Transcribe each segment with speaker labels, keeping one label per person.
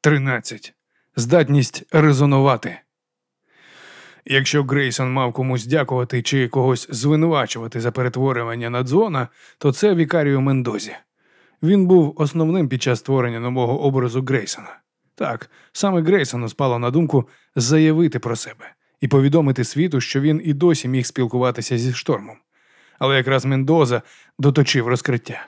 Speaker 1: 13. Здатність резонувати. Якщо Грейсон мав комусь дякувати чи когось звинувачувати за перетворювання на дзвона, то це Вікарію Мендозі. Він був основним під час створення нового образу Грейсона. Так, саме Грейсону спало на думку заявити про себе і повідомити світу, що він і досі міг спілкуватися зі штормом. Але якраз Мендоза доточив розкриття.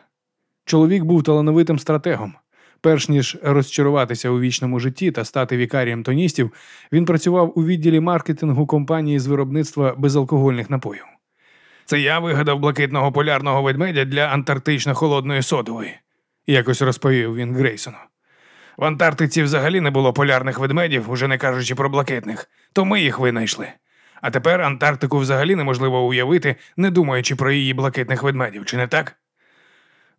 Speaker 1: Чоловік був талановитим стратегом. Перш ніж розчаруватися у вічному житті та стати вікарієм тоністів, він працював у відділі маркетингу компанії з виробництва безалкогольних напоїв. Це я вигадав блакитного полярного ведмедя для антарктично холодної содової, якось розповів він Грейсону. В Антарктиці взагалі не було полярних ведмедів, уже не кажучи про блакитних, то ми їх винайшли. А тепер Антарктику взагалі неможливо уявити, не думаючи про її блакитних ведмедів, чи не так?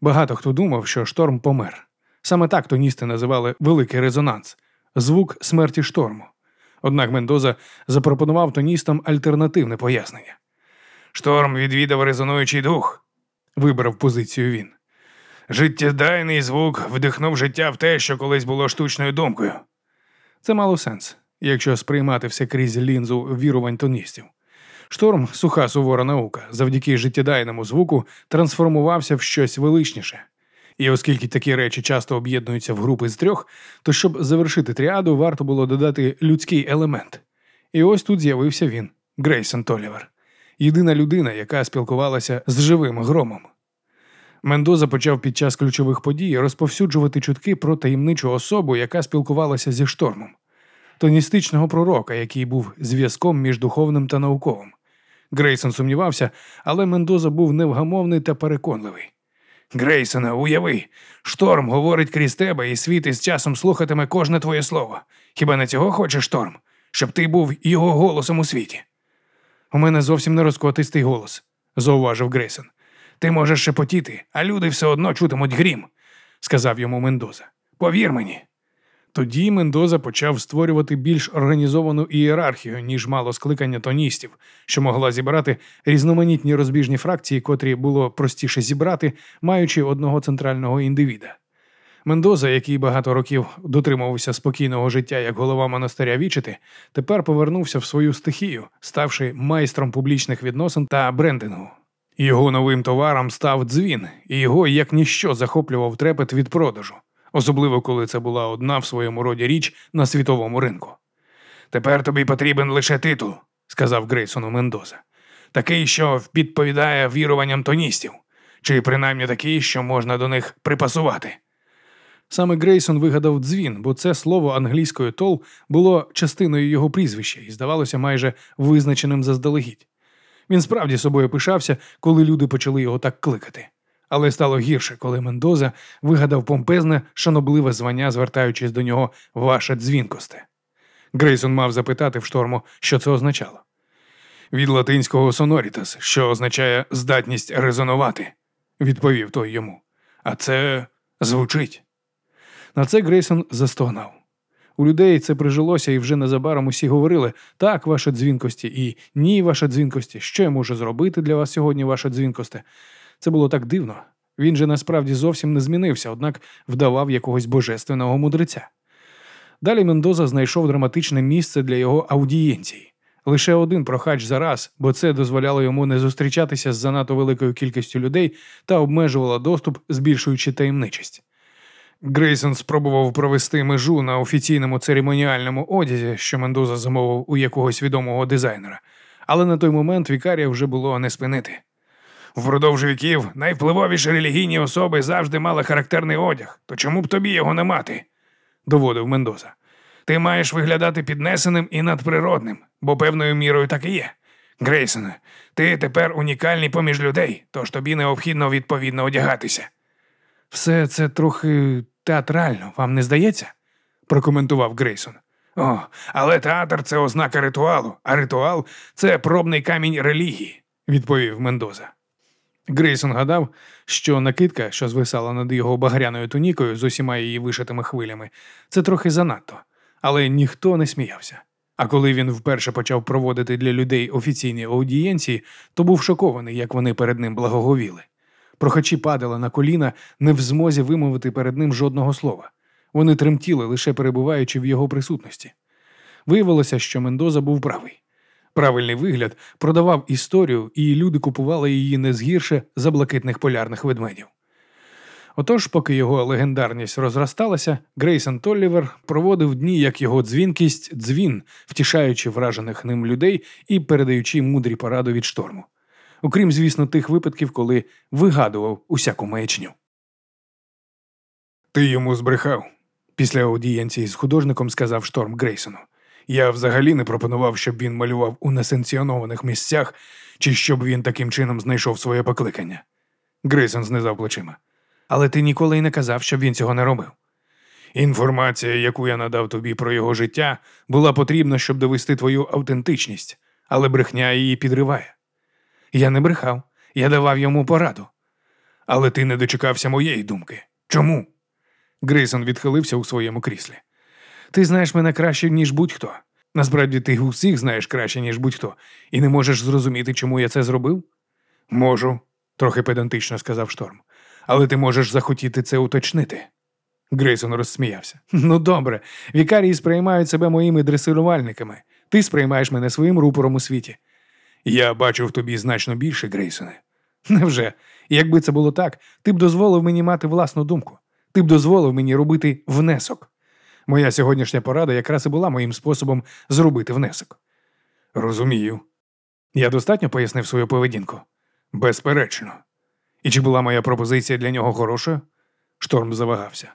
Speaker 1: Багато хто думав, що шторм помер. Саме так тоністи називали великий резонанс звук смерті шторму. Однак Мендоза запропонував тоністам альтернативне пояснення. Шторм відвідав резонуючий дух, вибрав позицію він. Життєдайний звук вдихнув життя в те, що колись було штучною думкою. Це мало сенс, якщо сприймати все крізь лінзу вірувань тоністів. Шторм, суха сувора наука, завдяки життєдайному звуку трансформувався в щось величніше. І оскільки такі речі часто об'єднуються в групи з трьох, то щоб завершити тріаду, варто було додати людський елемент. І ось тут з'явився він, Грейсон Толівер, єдина людина, яка спілкувалася з живим громом. Мендоза почав під час ключових подій розповсюджувати чутки про таємничу особу, яка спілкувалася зі штормом, тоністичного пророка, який був зв'язком між духовним та науковим. Грейсон сумнівався, але Мендоза був невгамовний та переконливий. Грейсона, уяви, шторм говорить крізь тебе, і світ із часом слухатиме кожне твоє слово. Хіба не цього хоче шторм? Щоб ти був його голосом у світі? У мене зовсім не розкотистий голос, зауважив Грейсон. Ти можеш шепотіти, а люди все одно чутимуть грім, сказав йому Мендоза. Повір мені. Тоді Мендоза почав створювати більш організовану ієрархію, ніж мало скликання тоністів, що могла зібрати різноманітні розбіжні фракції, котрі було простіше зібрати, маючи одного центрального індивіда. Мендоза, який багато років дотримувався спокійного життя як голова монастиря Вічити, тепер повернувся в свою стихію, ставши майстром публічних відносин та брендингу. Його новим товаром став дзвін, і його як ніщо захоплював трепет від продажу особливо коли це була одна в своєму роді річ на світовому ринку. Тепер тобі потрібен лише титул, сказав Грейсону Мендоза. Такий, що відповідає віруванням тоністів, чи принаймні такий, що можна до них припасувати. Саме Грейсон вигадав дзвін, бо це слово англійською тол було частиною його прізвища і здавалося майже визначеним заздалегідь. Він справді собою пишався, коли люди почали його так кликати. Але стало гірше, коли Мендоза вигадав помпезне, шанобливе звання, звертаючись до нього ваше дзвінкосте. Грейсон мав запитати в шторму, що це означало. Від латинського сонорітас, що означає здатність резонувати, відповів той йому. А це звучить. На це Грейсон застогнав. У людей це прижилося, і вже незабаром усі говорили так, ваше дзвінкості, і ні, ваше дзвінкості. Що я можу зробити для вас сьогодні, ваше дзвінкосте? Це було так дивно. Він же насправді зовсім не змінився, однак вдавав якогось божественного мудреця. Далі Мендоза знайшов драматичне місце для його аудієнції. Лише один прохач за раз, бо це дозволяло йому не зустрічатися з занадто великою кількістю людей та обмежувало доступ, збільшуючи таємничість. Грейсон спробував провести межу на офіційному церемоніальному одязі, що Мендоза замовив у якогось відомого дизайнера, але на той момент вікарія вже було не спинити. Впродовж віків найвпливовіші релігійні особи завжди мали характерний одяг, то чому б тобі його не мати? доводив Мендоза. Ти маєш виглядати піднесеним і надприродним, бо певною мірою так і є. Грейсоне, ти тепер унікальний поміж людей, тож тобі необхідно відповідно одягатися. Все це трохи театрально, вам не здається? прокоментував Грейсон. О, але театр це ознака ритуалу, а ритуал це пробний камінь релігії, відповів Мендоза. Грейсон гадав, що накидка, що звисала над його багряною тунікою з усіма її вишитими хвилями, це трохи занадто, але ніхто не сміявся. А коли він вперше почав проводити для людей офіційні аудієнції, то був шокований, як вони перед ним благоговіли. Прохачі падали на коліна, не в змозі вимовити перед ним жодного слова. Вони тремтіли, лише перебуваючи в його присутності. Виявилося, що Мендоза був правий. Правильний вигляд продавав історію, і люди купували її не згірше за блакитних полярних ведмедів. Отож, поки його легендарність розросталася, Грейсон Толлівер проводив дні як його дзвінкість дзвін, втішаючи вражених ним людей і передаючи мудрі пораду від шторму. Окрім, звісно, тих випадків, коли вигадував усяку маячню. Ти йому збрехав. Після аудієнції з художником сказав шторм Грейсону. Я взагалі не пропонував, щоб він малював у несанкціонованих місцях, чи щоб він таким чином знайшов своє покликання. Грейсон знизав плечима. Але ти ніколи й не казав, щоб він цього не робив. Інформація, яку я надав тобі про його життя, була потрібна, щоб довести твою автентичність, але брехня її підриває. Я не брехав, я давав йому пораду. Але ти не дочекався моєї думки. Чому? Грейсон відхилився у своєму кріслі. Ти знаєш мене краще, ніж будь-хто. Насправді ти усіх знаєш краще, ніж будь-хто, і не можеш зрозуміти, чому я це зробив? Можу, трохи педантично сказав шторм. Але ти можеш захотіти це уточнити. Грейсон розсміявся. Ну добре, вікарії сприймають себе моїми дресирувальниками. Ти сприймаєш мене своїм рупором у світі. Я бачу в тобі значно більше, Грейсоне. Невже? Якби це було так, ти б дозволив мені мати власну думку. Ти б дозволив мені робити внесок. Моя сьогоднішня порада якраз і була моїм способом зробити внесок. Розумію. Я достатньо пояснив свою поведінку? Безперечно. І чи була моя пропозиція для нього хорошою? Шторм завагався.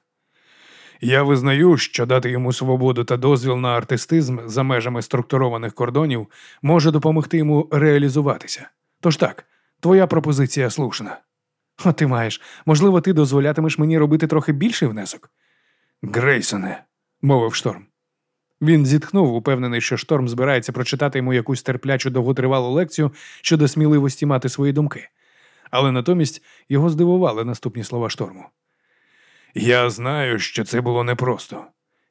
Speaker 1: Я визнаю, що дати йому свободу та дозвіл на артистизм за межами структурованих кордонів може допомогти йому реалізуватися. Тож так, твоя пропозиція слушна. О, ти маєш. Можливо, ти дозволятимеш мені робити трохи більший внесок? Грейсоне, мовив шторм. Він зітхнув, упевнений, що шторм збирається прочитати йому якусь терплячу довготривалу лекцію щодо сміливості мати свої думки. Але натомість його здивували наступні слова шторму. Я знаю, що це було непросто.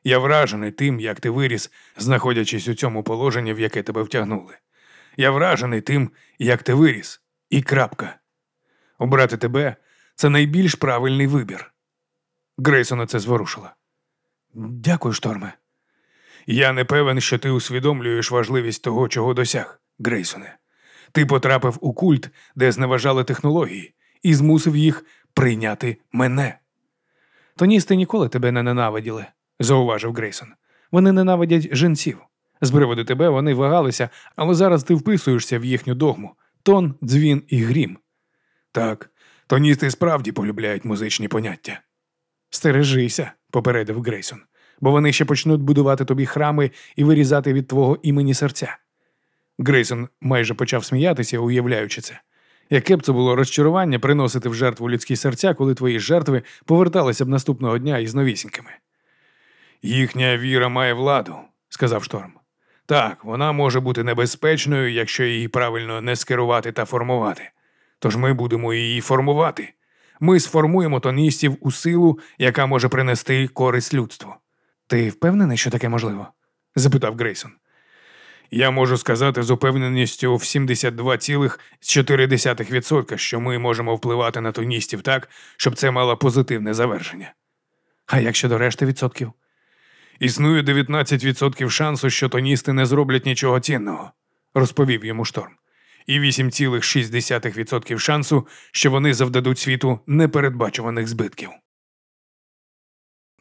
Speaker 1: Я вражений тим, як ти виріс, знаходячись у цьому положенні, в яке тебе втягнули. Я вражений тим, як ти виріс, і крапка. Обрати тебе це найбільш правильний вибір. Грейсона це зворушила. Дякую, шторме. Я не певен, що ти усвідомлюєш важливість того, чого досяг, Грейсоне. Ти потрапив у культ, де зневажали технології, і змусив їх прийняти мене. Тоністи ніколи тебе не ненавиділи, зауважив Грейсон. Вони ненавидять жінців. З приводу тебе вони вагалися, але зараз ти вписуєшся в їхню догму тон, дзвін і грім. Так, тоністи справді полюбляють музичні поняття. Стережися, попередив Грейсон, бо вони ще почнуть будувати тобі храми і вирізати від твого імені серця. Грейсон майже почав сміятися, уявляючи це. Яке б це було розчарування приносити в жертву людські серця, коли твої жертви поверталися б наступного дня із новісінькими? Їхня віра має владу, сказав шторм. Так, вона може бути небезпечною, якщо її правильно не скерувати та формувати. Тож ми будемо її формувати. Ми сформуємо тоністів у силу, яка може принести користь людству. Ти впевнений, що таке можливо? запитав Грейсон. Я можу сказати з упевненістю в 72,4%, що ми можемо впливати на тоністів так, щоб це мало позитивне завершення. А як щодо решти відсотків? Існує 19% шансу, що тоністи не зроблять нічого цінного, розповів йому шторм. І 8,6% шансу, що вони завдадуть світу непередбачуваних збитків.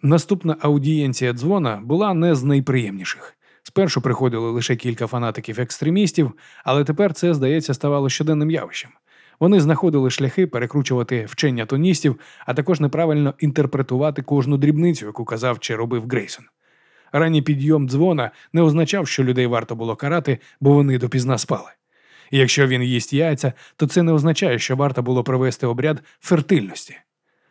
Speaker 1: Наступна аудієнція дзвона була не з найприємніших. Спершу приходили лише кілька фанатиків-екстремістів, але тепер це, здається, ставало щоденним явищем. Вони знаходили шляхи перекручувати вчення тоністів, а також неправильно інтерпретувати кожну дрібницю, яку казав чи робив Грейсон. Ранній підйом дзвона не означав, що людей варто було карати, бо вони допізна спали. Якщо він їсть яйця, то це не означає, що варто було провести обряд фертильності.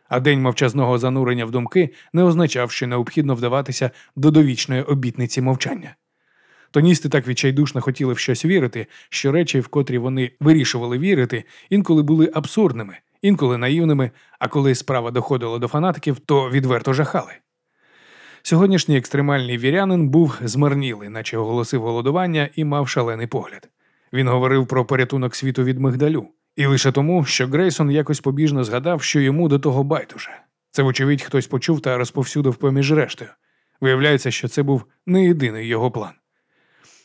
Speaker 1: А день мовчазного занурення в думки не означав, що необхідно вдаватися до довічної обітниці мовчання. Тоністи так відчайдушно хотіли в щось вірити, що речі, в котрі вони вирішували вірити, інколи були абсурдними, інколи наївними, а коли справа доходила до фанатиків, то відверто жахали. Сьогоднішній екстремальний вірянин був змарнілий, наче оголосив голодування і мав шалений погляд. Він говорив про порятунок світу від мигдалю, і лише тому, що Грейсон якось побіжно згадав, що йому до того байдуже. Це, вочевидь, хтось почув та розповсюдив поміж рештою. Виявляється, що це був не єдиний його план.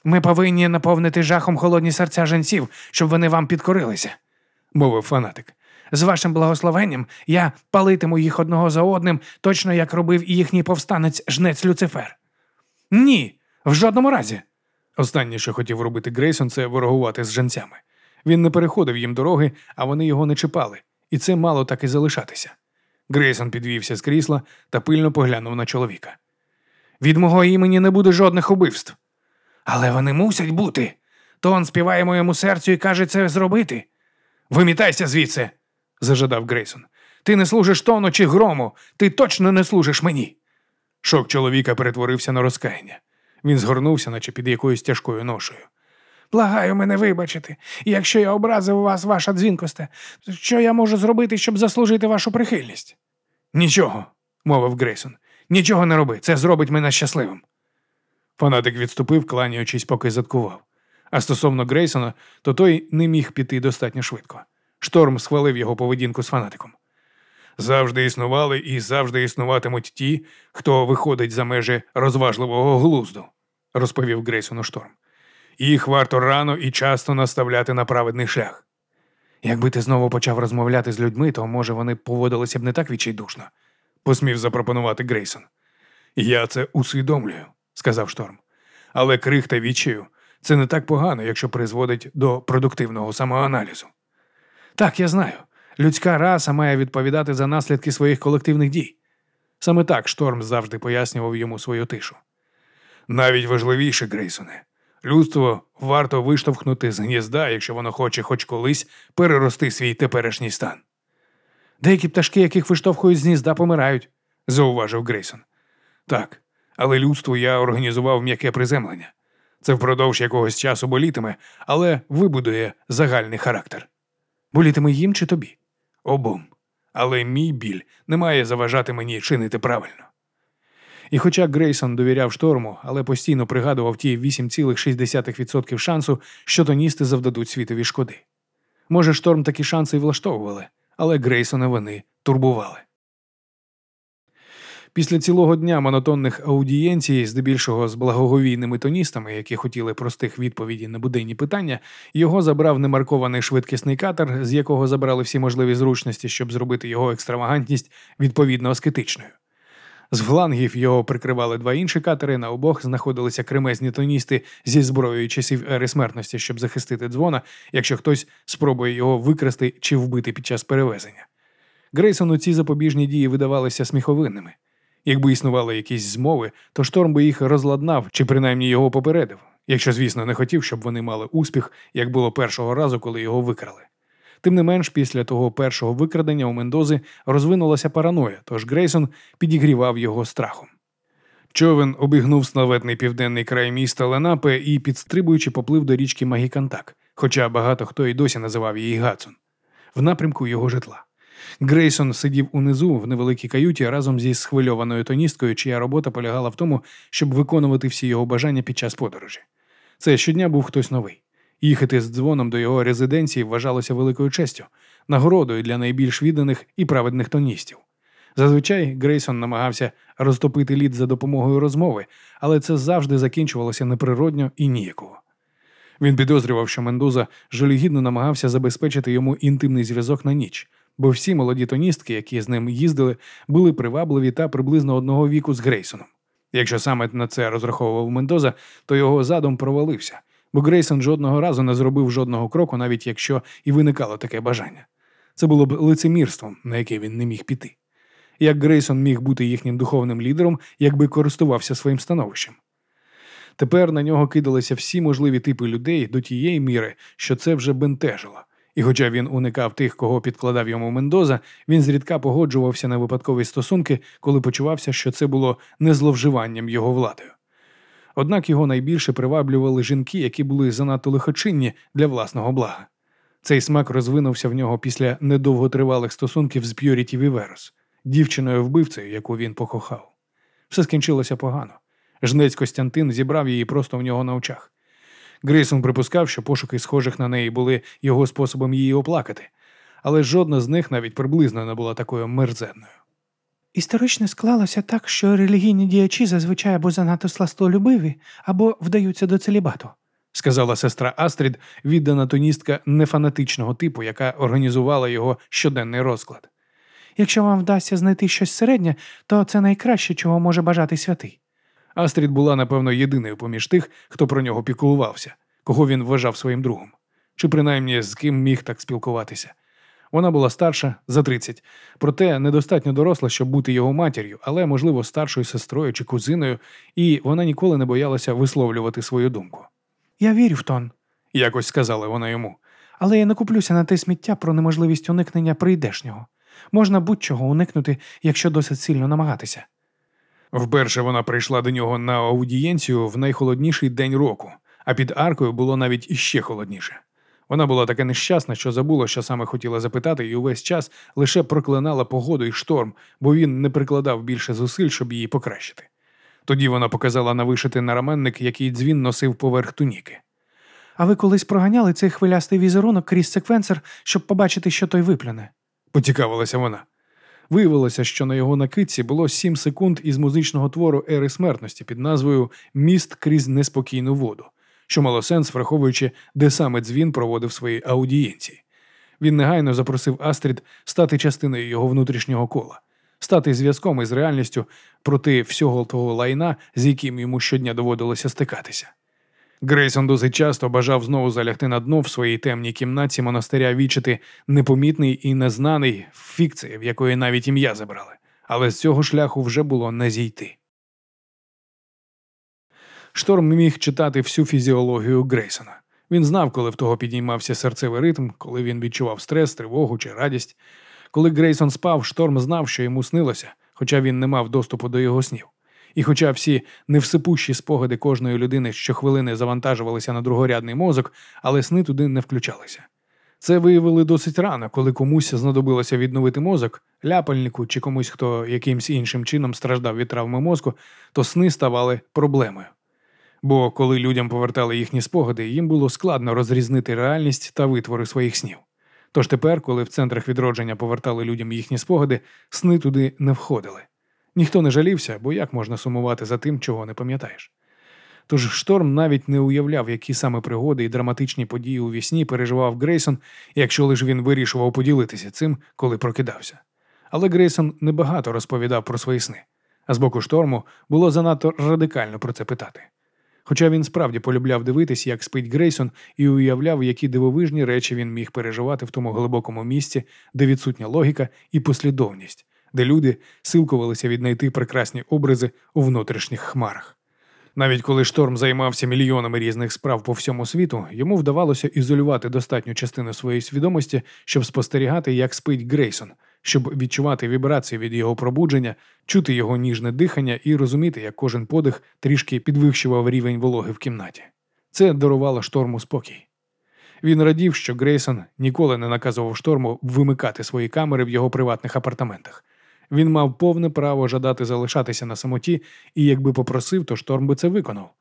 Speaker 1: Ми повинні наповнити жахом холодні серця женців, щоб вони вам підкорилися, мовив фанатик. З вашим благословенням я палитиму їх одного за одним, точно як робив і їхній повстанець жнець Люцифер. Ні, в жодному разі. Останнє, що хотів робити Грейсон, це ворогувати з женцями. Він не переходив їм дороги, а вони його не чіпали, і це мало так і залишатися. Грейсон підвівся з крісла та пильно поглянув на чоловіка. Від мого імені не буде жодних убивств. Але вони мусять бути. Тон співає моєму серцю і каже це зробити. Вимітайся звідси, зажадав Грейсон. Ти не служиш тону чи грому, ти точно не служиш мені. Шок чоловіка перетворився на розкаяння. Він згорнувся, наче під якоюсь тяжкою ношею. Благаю мене вибачити, якщо я образив вас, ваша дзвінкосте, що я можу зробити, щоб заслужити вашу прихильність? Нічого, мовив Грейсон. Нічого не роби, це зробить мене щасливим. Фанатик відступив, кланяючись, поки заткував. А стосовно Грейсона, то той не міг піти достатньо швидко. Шторм схвалив його поведінку з фанатиком. Завжди існували і завжди існуватимуть ті, хто виходить за межі розважливого глузду, розповів Грейсону Шторм. Їх варто рано і часто наставляти на праведний шлях. Якби ти знову почав розмовляти з людьми, то, може, вони поводилися б не так відчайдушно, посмів запропонувати Грейсон. Я це усвідомлюю, сказав Шторм. Але крих та відчаю це не так погано, якщо призводить до продуктивного самоаналізу. Так, я знаю. Людська раса має відповідати за наслідки своїх колективних дій. Саме так Шторм завжди пояснював йому свою тишу. Навіть важливіше, Грейсоне, людство варто виштовхнути з гнізда, якщо воно хоче хоч колись перерости свій теперішній стан. Деякі пташки, яких виштовхують з гнізда, помирають, зауважив Грейсон. Так, але людству я організував м'яке приземлення. Це впродовж якогось часу болітиме, але вибудує загальний характер. Болітиме їм чи тобі? Обом. Але мій біль не має заважати мені чинити правильно. І хоча Грейсон довіряв шторму, але постійно пригадував ті 8,6% шансу, що тоністи завдадуть світові шкоди. Може, шторм такі шанси й влаштовували, але Грейсона вони турбували. Після цілого дня монотонних аудієнцій, здебільшого з благоговійними тоністами, які хотіли простих відповідей на буденні питання, його забрав немаркований швидкісний катер, з якого забрали всі можливі зручності, щоб зробити його екстравагантність відповідно аскетичною. З флангів його прикривали два інші катери. На обох знаходилися кремезні тоністи зі зброєю часів ери смертності, щоб захистити дзвона, якщо хтось спробує його викрасти чи вбити під час перевезення. Грейсону ці запобіжні дії видавалися сміховинними. Якби існували якісь змови, то шторм би їх розладнав чи принаймні його попередив, якщо, звісно, не хотів, щоб вони мали успіх, як було першого разу, коли його викрали. Тим не менш, після того першого викрадення у Мендози розвинулася параноя, тож Грейсон підігрівав його страхом. Човен обігнув славетний південний край міста Ленапе і, підстрибуючи, поплив до річки Магікантак, хоча багато хто й досі називав її Гацун, в напрямку його житла. Грейсон сидів унизу в невеликій каюті разом зі схвильованою тоністкою, чия робота полягала в тому, щоб виконувати всі його бажання під час подорожі. Це щодня був хтось новий. Їхати з дзвоном до його резиденції вважалося великою честю, нагородою для найбільш відданих і праведних тоністів. Зазвичай Грейсон намагався розтопити лід за допомогою розмови, але це завжди закінчувалося неприродньо і ніяково. Він підозрював, що Мендуза жалюгідно намагався забезпечити йому інтимний зв'язок на ніч, бо всі молоді тоністки, які з ним їздили, були привабливі та приблизно одного віку з Грейсоном. Якщо саме на це розраховував Мендоза, то його задум провалився, бо Грейсон жодного разу не зробив жодного кроку, навіть якщо і виникало таке бажання. Це було б лицемірством, на яке він не міг піти. Як Грейсон міг бути їхнім духовним лідером, якби користувався своїм становищем. Тепер на нього кидалися всі можливі типи людей до тієї міри, що це вже бентежило. І, хоча він уникав тих, кого підкладав йому Мендоза, він зрідка погоджувався на випадкові стосунки, коли почувався, що це було не зловживанням його владою. Однак його найбільше приваблювали жінки, які були занадто лихочинні для власного блага. Цей смак розвинувся в нього після недовготривалих стосунків з П'юріті Віверос, дівчиною вбивцею, яку він покохав. Все скінчилося погано. Жнець Костянтин зібрав її просто в нього на очах. Грейсон припускав, що пошуки схожих на неї були його способом її оплакати, але жодна з них навіть приблизно не була такою мерзенною.
Speaker 2: Історично склалося так, що релігійні діячі зазвичай або занадто сластолюбиві, або вдаються до целібату,
Speaker 1: сказала сестра Астрід, віддана тоністка нефанатичного типу, яка організувала його щоденний розклад.
Speaker 2: Якщо вам вдасться знайти щось середнє, то це найкраще, чого може бажати святий.
Speaker 1: Астрід була, напевно, єдиною поміж тих, хто про нього піклувався, кого він вважав своїм другом, чи принаймні з ким міг так спілкуватися. Вона була старша за 30, проте недостатньо доросла, щоб бути його матір'ю, але, можливо, старшою сестрою чи кузиною, і вона ніколи не боялася висловлювати свою думку.
Speaker 2: Я вірю в тон,
Speaker 1: якось сказала вона йому.
Speaker 2: Але я не куплюся на те сміття про неможливість уникнення прийдешнього. Можна будь-чого уникнути, якщо досить сильно намагатися.
Speaker 1: Вперше вона прийшла до нього на аудієнцію в найхолодніший день року, а під аркою було навіть іще холодніше. Вона була така нещасна, що забула, що саме хотіла запитати, і увесь час лише проклинала погоду і шторм, бо він не прикладав більше зусиль, щоб її покращити. Тоді вона показала на вишити нараменник, який дзвін носив поверх туніки.
Speaker 2: А ви колись проганяли цей хвилястий візерунок крізь секвенсор, щоб побачити, що той виплюне?
Speaker 1: поцікавилася вона. Виявилося, що на його накидці було сім секунд із музичного твору ери смертності під назвою Міст крізь неспокійну воду, що мало сенс, враховуючи, де саме дзвін проводив свої аудієнції. Він негайно запросив Астрід стати частиною його внутрішнього кола, стати зв'язком із реальністю проти всього того лайна, з яким йому щодня доводилося стикатися. Грейсон досить часто бажав знову залягти на дно в своїй темній кімнаті монастиря вічити непомітний і незнаний фікції, в якої навіть ім'я забрали, але з цього шляху вже було не зійти. Шторм міг читати всю фізіологію Грейсона. Він знав, коли в того підіймався серцевий ритм, коли він відчував стрес, тривогу чи радість. Коли Грейсон спав, шторм знав, що йому снилося, хоча він не мав доступу до його снів. І хоча всі невсипущі спогади кожної людини щохвилини завантажувалися на другорядний мозок, але сни туди не включалися. Це виявили досить рано, коли комусь знадобилося відновити мозок, ляпальнику чи комусь, хто якимсь іншим чином страждав від травми мозку, то сни ставали проблемою. Бо коли людям повертали їхні спогади, їм було складно розрізнити реальність та витвори своїх снів. Тож тепер, коли в центрах відродження повертали людям їхні спогади, сни туди не входили. Ніхто не жалівся, бо як можна сумувати за тим, чого не пам'ятаєш. Тож шторм навіть не уявляв, які саме пригоди і драматичні події у вісні переживав Грейсон, якщо лише він вирішував поділитися цим, коли прокидався. Але Грейсон небагато розповідав про свої сни, а з боку шторму було занадто радикально про це питати. Хоча він справді полюбляв дивитись, як спить Грейсон, і уявляв, які дивовижні речі він міг переживати в тому глибокому місці, де відсутня логіка і послідовність, де люди силкувалися віднайти прекрасні образи у внутрішніх хмарах. Навіть коли шторм займався мільйонами різних справ по всьому світу, йому вдавалося ізолювати достатню частину своєї свідомості, щоб спостерігати, як спить Грейсон, щоб відчувати вібрації від його пробудження, чути його ніжне дихання і розуміти, як кожен подих трішки підвищував рівень вологи в кімнаті. Це дарувало шторму спокій. Він радів, що Грейсон ніколи не наказував шторму вимикати свої камери в його приватних апартаментах. Він мав повне право жадати залишатися на самоті, і якби попросив, то шторм би це виконав.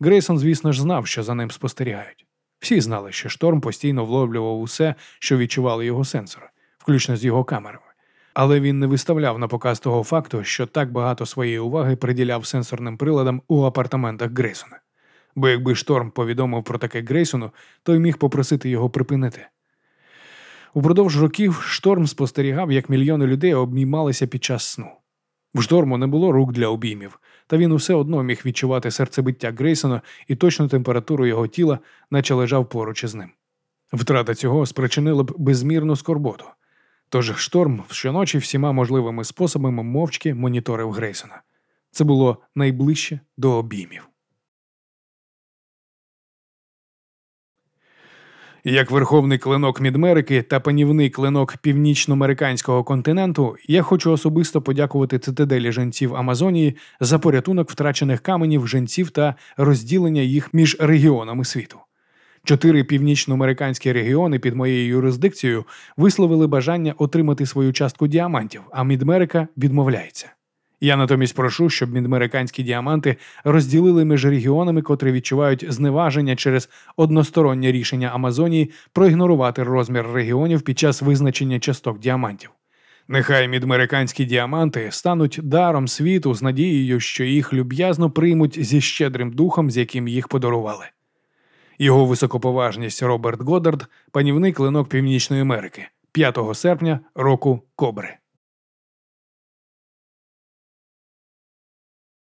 Speaker 1: Грейсон, звісно ж, знав, що за ним спостерігають. Всі знали, що шторм постійно вловлював усе, що відчували його сенсори, включно з його камерами. Але він не виставляв на показ того факту, що так багато своєї уваги приділяв сенсорним приладам у апартаментах Грейсона. Бо якби шторм повідомив про таке Грейсону, той міг попросити його припинити. Упродовж років шторм спостерігав, як мільйони людей обнімалися під час сну. В шторму не було рук для обіймів, та він усе одно міг відчувати серцебиття Грейсона і точну температуру його тіла, наче лежав поруч із ним. Втрата цього спричинила б безмірну скорботу. Тож шторм щоночі всіма можливими способами мовчки моніторив Грейсона. Це було найближче до обіймів. Як верховний клинок Мідмерики та панівний клинок північноамериканського континенту, я хочу особисто подякувати цитаделі женців Амазонії за порятунок втрачених каменів женців та розділення їх між регіонами світу. Чотири північноамериканські регіони під моєю юрисдикцією висловили бажання отримати свою частку діамантів, а Мідмерика відмовляється. Я натомість прошу, щоб мідмериканські діаманти розділили між регіонами, котрі відчувають зневаження через одностороннє рішення Амазонії проігнорувати розмір регіонів під час визначення часток діамантів. Нехай мідмериканські діаманти стануть даром світу з надією, що їх люб'язно приймуть зі щедрим духом, з яким їх подарували. Його високоповажність Роберт Годдард, панівний клинок Північної Америки, 5 серпня року Кобри.